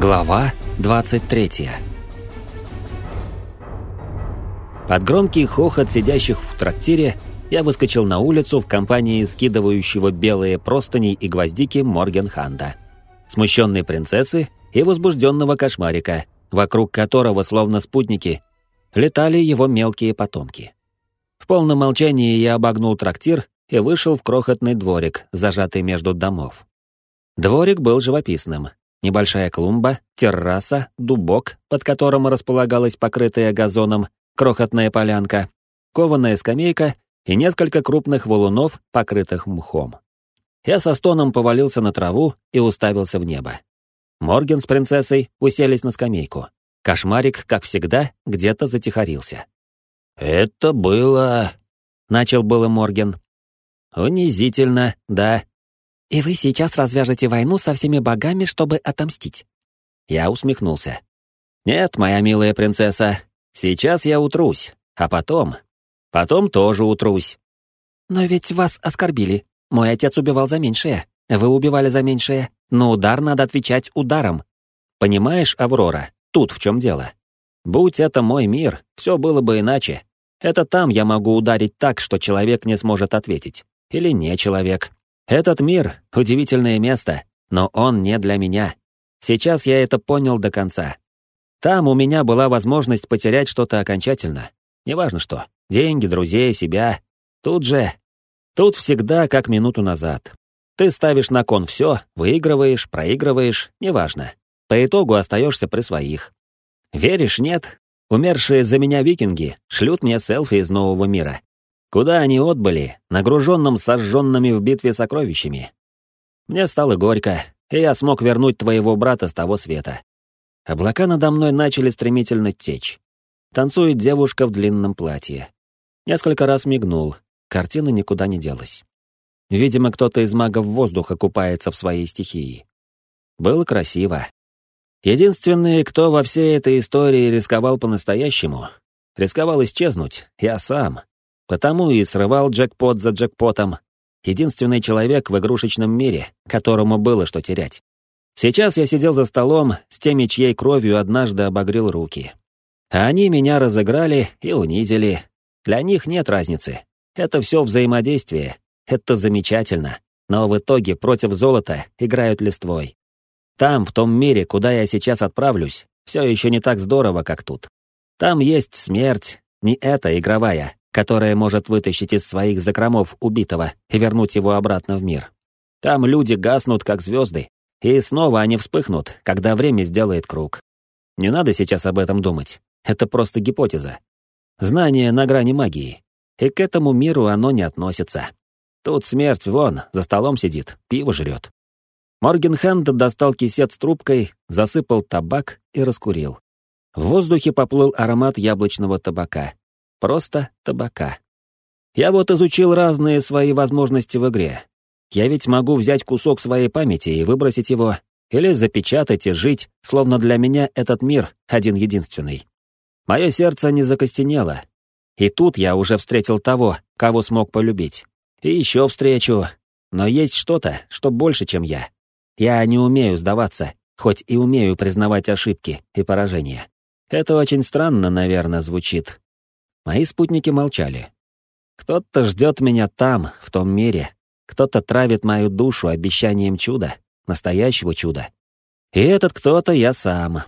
Глава 23 Под громкий хохот сидящих в трактире я выскочил на улицу в компании скидывающего белые простыни и гвоздики Моргенханда, смущенной принцессы и возбужденного кошмарика, вокруг которого, словно спутники, летали его мелкие потомки. В полном молчании я обогнул трактир и вышел в крохотный дворик, зажатый между домов. Дворик был живописным. Небольшая клумба, терраса, дубок, под которым располагалась покрытая газоном крохотная полянка, кованая скамейка и несколько крупных валунов, покрытых мхом. Я со стоном повалился на траву и уставился в небо. Морген с принцессой уселись на скамейку. Кошмарик, как всегда, где-то затихарился. «Это было...» — начал было Морген. «Унизительно, да». «И вы сейчас развяжете войну со всеми богами, чтобы отомстить?» Я усмехнулся. «Нет, моя милая принцесса, сейчас я утрусь, а потом... Потом тоже утрусь». «Но ведь вас оскорбили. Мой отец убивал за меньшее. Вы убивали за меньшее. Но удар надо отвечать ударом. Понимаешь, Аврора, тут в чем дело. Будь это мой мир, все было бы иначе. Это там я могу ударить так, что человек не сможет ответить или не человек. Этот мир — удивительное место, но он не для меня. Сейчас я это понял до конца. Там у меня была возможность потерять что-то окончательно. Неважно что. Деньги, друзей, себя. Тут же... Тут всегда как минуту назад. Ты ставишь на кон все, выигрываешь, проигрываешь, неважно. По итогу остаешься при своих. Веришь, нет? Умершие за меня викинги шлют мне селфи из нового мира. Куда они отбыли, нагруженным сожженными в битве сокровищами? Мне стало горько, и я смог вернуть твоего брата с того света. Облака надо мной начали стремительно течь. Танцует девушка в длинном платье. Несколько раз мигнул, картина никуда не делась. Видимо, кто-то из магов воздуха купается в своей стихии. Было красиво. Единственный, кто во всей этой истории рисковал по-настоящему, рисковал исчезнуть, я сам. Потому и срывал джекпот за джекпотом. Единственный человек в игрушечном мире, которому было что терять. Сейчас я сидел за столом с теми, чьей кровью однажды обогрел руки. А они меня разыграли и унизили. Для них нет разницы. Это все взаимодействие. Это замечательно. Но в итоге против золота играют листвой. Там, в том мире, куда я сейчас отправлюсь, все еще не так здорово, как тут. Там есть смерть, не эта игровая, которая может вытащить из своих закромов убитого и вернуть его обратно в мир. Там люди гаснут, как звезды, и снова они вспыхнут, когда время сделает круг. Не надо сейчас об этом думать, это просто гипотеза. Знание на грани магии, и к этому миру оно не относится. Тут смерть вон, за столом сидит, пиво жрет. Моргенхенд достал кисет с трубкой, засыпал табак и раскурил. В воздухе поплыл аромат яблочного табака. Просто табака. Я вот изучил разные свои возможности в игре. Я ведь могу взять кусок своей памяти и выбросить его, или запечатать и жить, словно для меня этот мир один-единственный. Мое сердце не закостенело. И тут я уже встретил того, кого смог полюбить. И еще встречу. Но есть что-то, что больше, чем я. Я не умею сдаваться, хоть и умею признавать ошибки и поражения. Это очень странно, наверное, звучит, Мои спутники молчали. Кто-то ждет меня там, в том мире. Кто-то травит мою душу обещанием чуда, настоящего чуда. И этот кто-то я сам.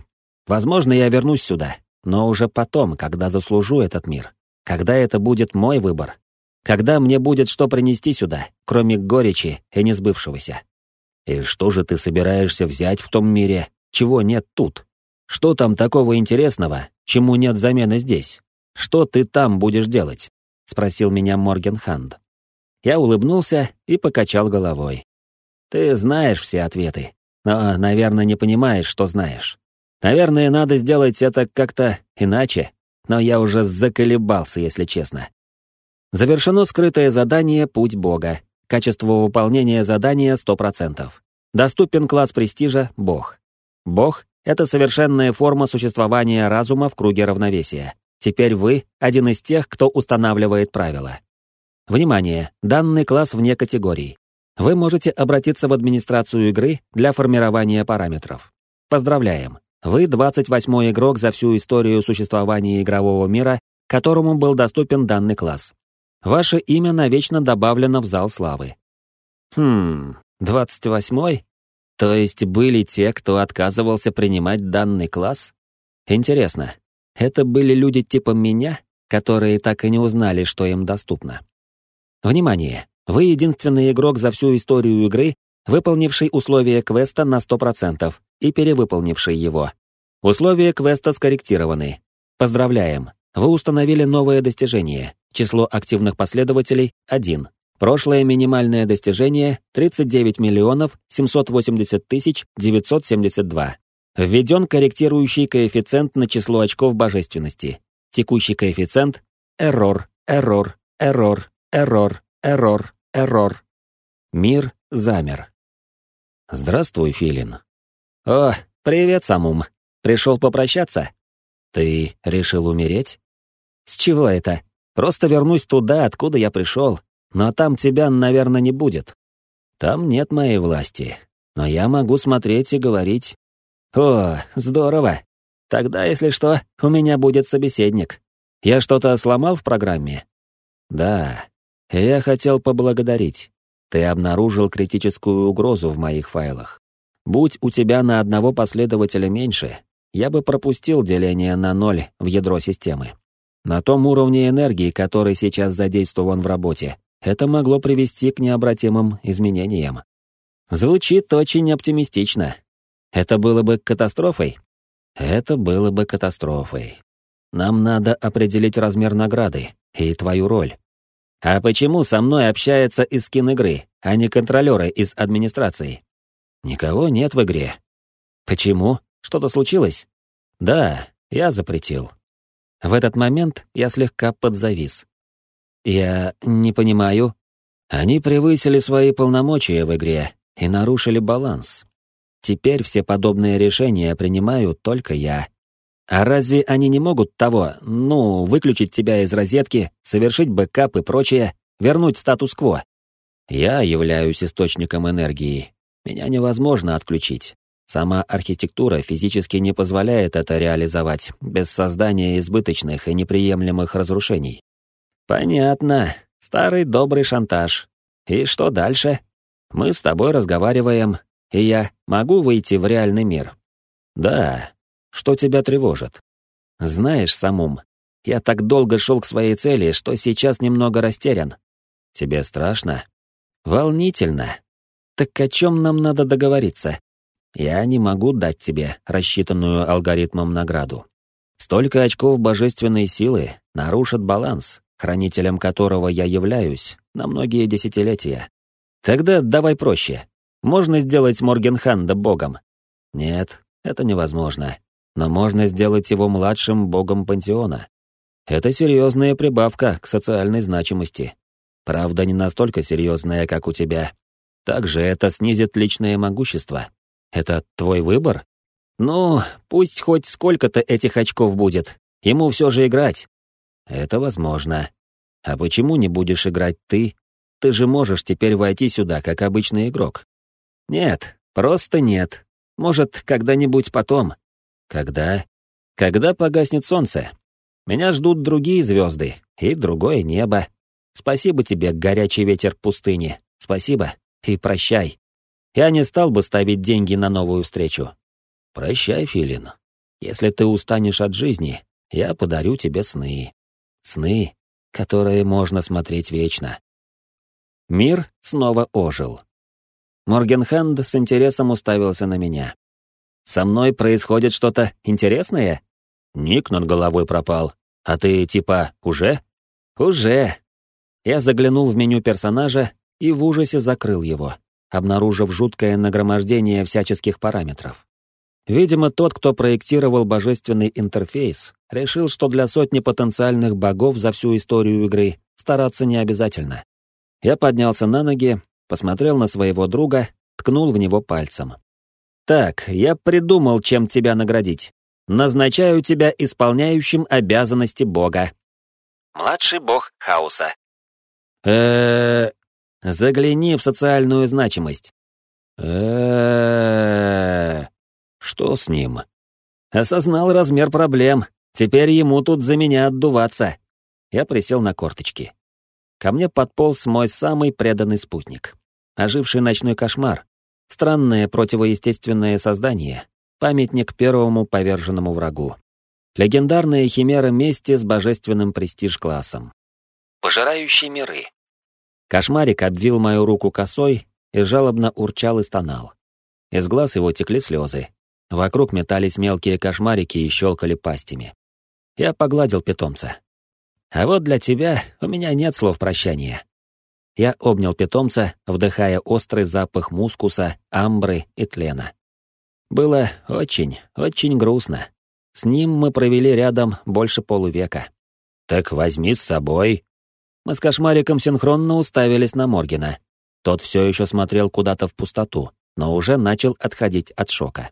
Возможно, я вернусь сюда, но уже потом, когда заслужу этот мир. Когда это будет мой выбор. Когда мне будет что принести сюда, кроме горечи и несбывшегося. И что же ты собираешься взять в том мире, чего нет тут? Что там такого интересного, чему нет замены здесь? Что ты там будешь делать?» — спросил меня Морген Ханд. Я улыбнулся и покачал головой. «Ты знаешь все ответы, но, наверное, не понимаешь, что знаешь. Наверное, надо сделать это как-то иначе, но я уже заколебался, если честно. Завершено скрытое задание «Путь Бога». Качество выполнения задания 100%. Доступен класс престижа «Бог». Бог — это совершенная форма существования разума в круге равновесия. Теперь вы один из тех, кто устанавливает правила. Внимание! Данный класс вне категорий. Вы можете обратиться в администрацию игры для формирования параметров. Поздравляем! Вы 28-й игрок за всю историю существования игрового мира, которому был доступен данный класс. Ваше имя навечно добавлено в зал славы. Хм, 28-й? То есть были те, кто отказывался принимать данный класс? Интересно, это были люди типа меня, которые так и не узнали, что им доступно? Внимание! Вы единственный игрок за всю историю игры, выполнивший условия квеста на 100% и перевыполнивший его. Условия квеста скорректированы. Поздравляем! Вы установили новое достижение. Число активных последователей — 1. Прошлое минимальное достижение — 39 миллионов 780 тысяч 972. Введен корректирующий коэффициент на число очков божественности. Текущий коэффициент — эррор, эррор, эррор, эррор, эррор, эррор. Мир замер. Здравствуй, Филин. О, привет, Самум. Пришел попрощаться? Ты решил умереть? С чего это? Просто вернусь туда, откуда я пришел, но там тебя, наверное, не будет. Там нет моей власти, но я могу смотреть и говорить. О, здорово. Тогда, если что, у меня будет собеседник. Я что-то сломал в программе? Да. Я хотел поблагодарить. Ты обнаружил критическую угрозу в моих файлах. Будь у тебя на одного последователя меньше, я бы пропустил деление на ноль в ядро системы. На том уровне энергии, который сейчас задействован в работе, это могло привести к необратимым изменениям. Звучит очень оптимистично. Это было бы катастрофой? Это было бы катастрофой. Нам надо определить размер награды и твою роль. А почему со мной общается из скин-игры, а не контролеры из администрации? Никого нет в игре. Почему? Что-то случилось? Да, я запретил. В этот момент я слегка подзавис. Я не понимаю. Они превысили свои полномочия в игре и нарушили баланс. Теперь все подобные решения принимаю только я. А разве они не могут того, ну, выключить тебя из розетки, совершить бэкап и прочее, вернуть статус-кво? Я являюсь источником энергии. Меня невозможно отключить. Сама архитектура физически не позволяет это реализовать без создания избыточных и неприемлемых разрушений. Понятно. Старый добрый шантаж. И что дальше? Мы с тобой разговариваем, и я могу выйти в реальный мир. Да. Что тебя тревожит? Знаешь, Самум, я так долго шел к своей цели, что сейчас немного растерян. Тебе страшно? Волнительно. Так о чем нам надо договориться? Я не могу дать тебе рассчитанную алгоритмом награду. Столько очков божественной силы нарушат баланс, хранителем которого я являюсь на многие десятилетия. Тогда давай проще. Можно сделать Моргенханда богом? Нет, это невозможно. Но можно сделать его младшим богом пантеона. Это серьезная прибавка к социальной значимости. Правда, не настолько серьезная, как у тебя. Также это снизит личное могущество, это твой выбор? Ну, пусть хоть сколько-то этих очков будет. Ему все же играть. Это возможно. А почему не будешь играть ты? Ты же можешь теперь войти сюда, как обычный игрок. Нет, просто нет. Может, когда-нибудь потом. Когда? Когда погаснет солнце. Меня ждут другие звезды и другое небо. Спасибо тебе, горячий ветер пустыни. Спасибо и прощай. Я не стал бы ставить деньги на новую встречу. Прощай, Филин. Если ты устанешь от жизни, я подарю тебе сны. Сны, которые можно смотреть вечно. Мир снова ожил. Моргенхенд с интересом уставился на меня. «Со мной происходит что-то интересное?» Ник над головой пропал. «А ты, типа, уже?» «Уже». Я заглянул в меню персонажа и в ужасе закрыл его обнаружив жуткое нагромождение всяческих параметров. Видимо, тот, кто проектировал божественный интерфейс, решил, что для сотни потенциальных богов за всю историю игры стараться не обязательно. Я поднялся на ноги, посмотрел на своего друга, ткнул в него пальцем. «Так, я придумал, чем тебя наградить. Назначаю тебя исполняющим обязанности бога». Младший бог хаоса. э Загляни в социальную значимость. э Что с ним? Осознал размер проблем. Теперь ему тут за меня отдуваться. Я присел на корточки. Ко мне подполз мой самый преданный спутник. Оживший ночной кошмар. Странное противоестественное создание. Памятник первому поверженному врагу. Легендарная химера мести с божественным престиж-классом. Пожирающий миры. Кошмарик обвил мою руку косой и жалобно урчал и стонал. Из глаз его текли слезы. Вокруг метались мелкие кошмарики и щелкали пастями. Я погладил питомца. А вот для тебя у меня нет слов прощания. Я обнял питомца, вдыхая острый запах мускуса, амбры и тлена. Было очень, очень грустно. С ним мы провели рядом больше полувека. «Так возьми с собой». Мы с кошмариком синхронно уставились на Моргина. Тот все еще смотрел куда-то в пустоту, но уже начал отходить от шока.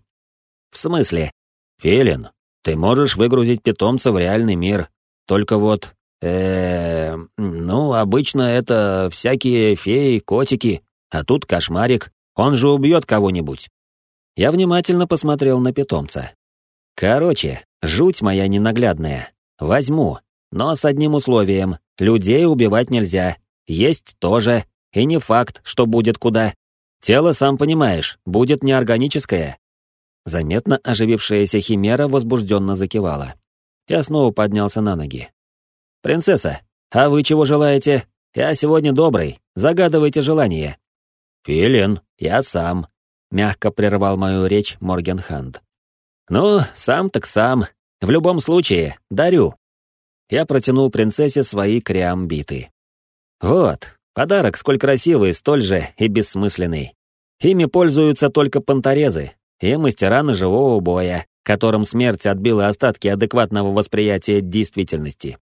«В смысле?» «Филин, ты можешь выгрузить питомца в реальный мир. Только вот э ну, обычно это всякие феи, котики, а тут кошмарик, он же убьет кого-нибудь. Я внимательно посмотрел на питомца. Короче, жуть моя ненаглядная. Возьму, но с одним условием. Людей убивать нельзя. Есть тоже. И не факт, что будет куда. Тело, сам понимаешь, будет неорганическое. Заметно оживившаяся химера возбужденно закивала. Я снова поднялся на ноги. «Принцесса, а вы чего желаете? Я сегодня добрый, загадывайте желание». «Филин, я сам», — мягко прервал мою речь Моргенханд. «Ну, сам так сам. В любом случае, дарю». Я протянул принцессе свои креамбиты. «Вот, подарок сколь красивый, столь же и бессмысленный. Ими пользуются только понторезы и мастера ножевого боя, которым смерть отбила остатки адекватного восприятия действительности.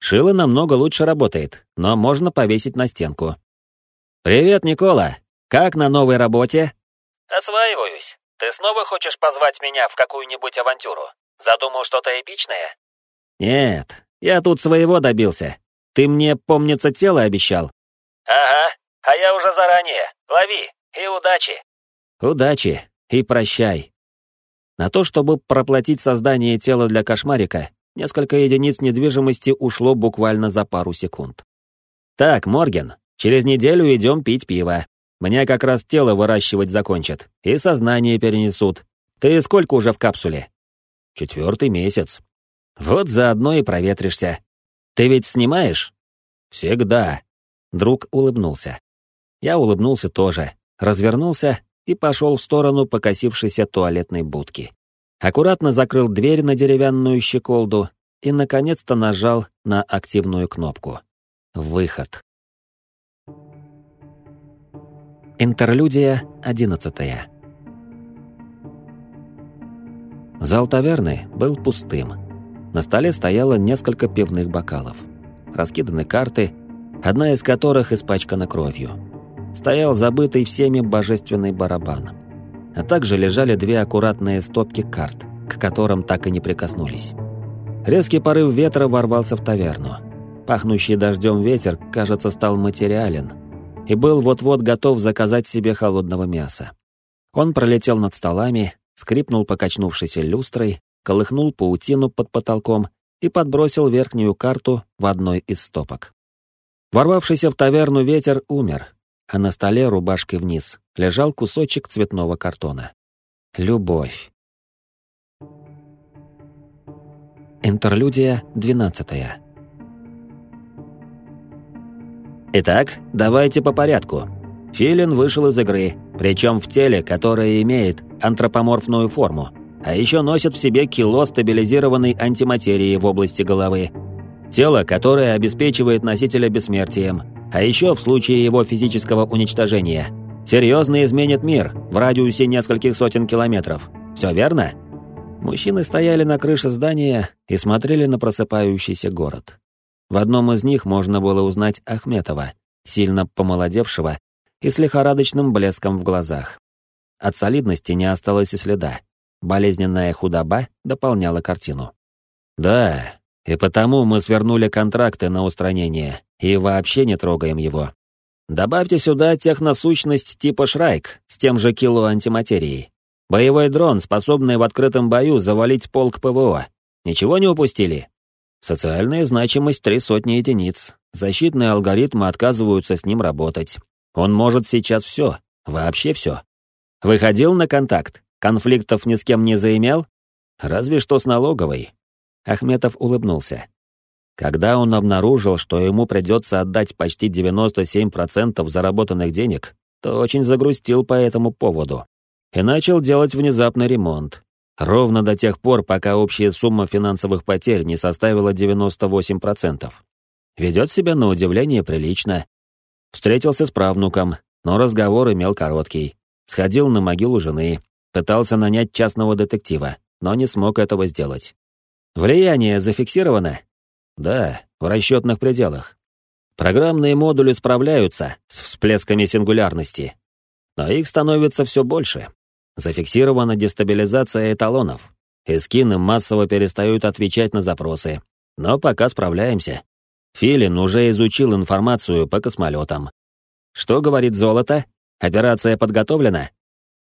Шило намного лучше работает, но можно повесить на стенку. «Привет, Никола! Как на новой работе?» «Осваиваюсь. Ты снова хочешь позвать меня в какую-нибудь авантюру? Задумал что-то эпичное?» «Нет, я тут своего добился. Ты мне, помнится, тело обещал». «Ага, а я уже заранее. Лови, и удачи». «Удачи, и прощай». На то, чтобы проплатить создание тела для кошмарика, Несколько единиц недвижимости ушло буквально за пару секунд. «Так, Морген, через неделю идем пить пиво. Мне как раз тело выращивать закончат, и сознание перенесут. Ты сколько уже в капсуле?» «Четвертый месяц». «Вот заодно и проветришься. Ты ведь снимаешь?» «Всегда». Друг улыбнулся. Я улыбнулся тоже, развернулся и пошел в сторону покосившейся туалетной будки аккуратно закрыл дверь на деревянную щеколду и, наконец-то, нажал на активную кнопку. Выход. Интерлюдия одиннадцатая. Зал таверны был пустым. На столе стояло несколько пивных бокалов. Раскиданы карты, одна из которых испачкана кровью. Стоял забытый всеми божественный барабан а также лежали две аккуратные стопки карт, к которым так и не прикоснулись. Резкий порыв ветра ворвался в таверну. Пахнущий дождем ветер, кажется, стал материален и был вот-вот готов заказать себе холодного мяса. Он пролетел над столами, скрипнул покачнувшейся люстрой, колыхнул паутину под потолком и подбросил верхнюю карту в одной из стопок. Ворвавшийся в таверну ветер умер, а на столе рубашкой вниз лежал кусочек цветного картона. Любовь. Интерлюдия двенадцатая. Итак, давайте по порядку. Филин вышел из игры, причем в теле, которое имеет антропоморфную форму, а еще носит в себе кило стабилизированной антиматерии в области головы. Тело, которое обеспечивает носителя бессмертием, а еще в случае его физического уничтожения. Серьезно изменит мир в радиусе нескольких сотен километров. Все верно? Мужчины стояли на крыше здания и смотрели на просыпающийся город. В одном из них можно было узнать Ахметова, сильно помолодевшего и с лихорадочным блеском в глазах. От солидности не осталось и следа. Болезненная худоба дополняла картину. «Да, и потому мы свернули контракты на устранение и вообще не трогаем его. Добавьте сюда техносущность типа Шрайк с тем же кило антиматерии. Боевой дрон, способный в открытом бою завалить полк ПВО. Ничего не упустили? Социальная значимость три сотни единиц. Защитные алгоритмы отказываются с ним работать. Он может сейчас все, вообще все. Выходил на контакт, конфликтов ни с кем не заимел? Разве что с налоговой. Ахметов улыбнулся. Когда он обнаружил, что ему придется отдать почти 97% заработанных денег, то очень загрустил по этому поводу. И начал делать внезапный ремонт. Ровно до тех пор, пока общая сумма финансовых потерь не составила 98%. Ведет себя на удивление прилично. Встретился с правнуком, но разговор имел короткий. Сходил на могилу жены, пытался нанять частного детектива, но не смог этого сделать. Влияние зафиксировано? Да, в расчетных пределах. Программные модули справляются с всплесками сингулярности, но их становится все больше. Зафиксирована дестабилизация эталонов. Эскины массово перестают отвечать на запросы. Но пока справляемся. Филин уже изучил информацию по космолетам. Что говорит золото? Операция подготовлена?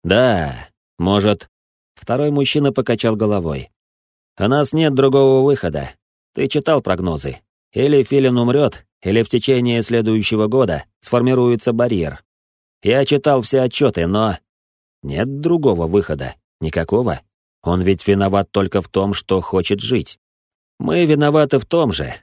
Да, может. Второй мужчина покачал головой. У нас нет другого выхода. Ты читал прогнозы. Или Филин умрет, или в течение следующего года сформируется барьер. Я читал все отчеты, но... Нет другого выхода. Никакого. Он ведь виноват только в том, что хочет жить. Мы виноваты в том же,